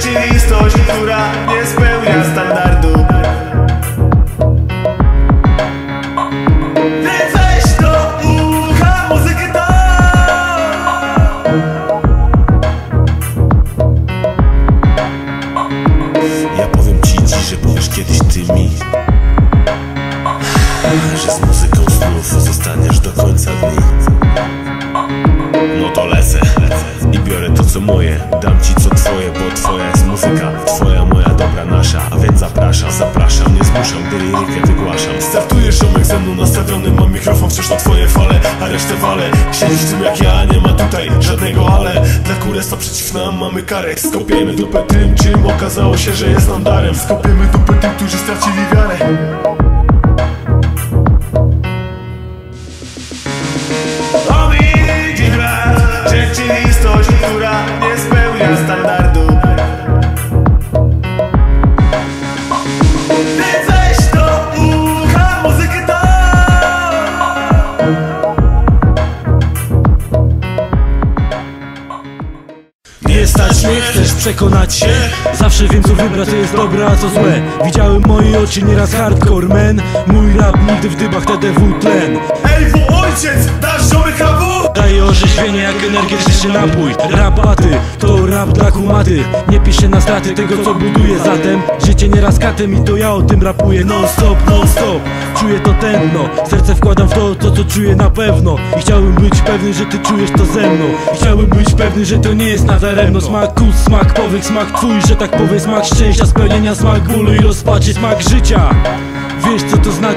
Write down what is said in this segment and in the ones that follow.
rzeczywistość, która nie spełnia standardu. Ja powiem ci dziś, że będziesz kiedyś ty mi Że z muzyką znów zostaniesz do końca dni No to lecę co moje Dam ci co twoje, bo twoja jest muzyka. Twoja, moja, dobra, nasza A więc zapraszam, zapraszam, nie zmuszam Gdy lirykę wygłaszam. Startujesz ziomek ze mną nastawiony Mam mikrofon wciąż na twoje fale A resztę wale. Siedzisz tym jak ja, nie ma tutaj żadnego ale. Dla kurestwa przeciw nam mamy karę. Skopiemy dupę tym, czym okazało się, że jest nam darem. Skopiemy dupę tym, którzy stracili wiarę Nie chcesz przekonać się. Zawsze wiem co wybrać, co jest dobre, a co złe. Widziałem moje oczy nieraz hardcore man. Mój rap nigdy w dybach TDW tlen. Ej, wo ojciec, dasz ziomek? Daje orzeźwienie jak energetyczny napój Rapaty, to rap dla kumaty. Nie piszę na straty tego co buduję. Zatem życie nieraz katem i to ja o tym rapuję. Non stop, non stop. Czuję to tętno. Serce wkładam w to, to co czuję na pewno. I chciałbym być pewny, że ty czujesz to ze mną. I chciałbym być pewny, że to nie jest nadaremno Smak kus, smak powych, smak twój Że tak powiem smak szczęścia, spełnienia Smak bólu i rozpaczy, smak życia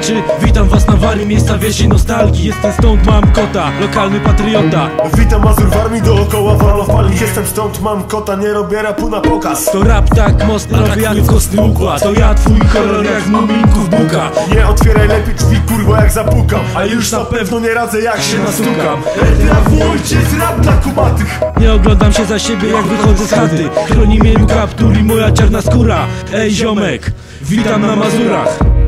znaczy? Witam was na wary miejsca wieści nostalgii. Jestem stąd, mam kota, lokalny patriota. Witam Mazur w armii dookoła wala fali Jestem stąd, mam kota, nie robię rapu na pokaz. To rap tak mocno robię jak kostny układ. To ja twój kolor jak z muminków buka. Nie otwieraj lepiej drzwi, kurwa, jak zapukam. A już na pewno nie radzę, jak się nastukam. Rap ojciec, rap dla kumatych Nie oglądam się za siebie jak wychodzę z chaty. Chroni mnie kaptur i moja czarna skóra. Ej ziomek, witam na Mazurach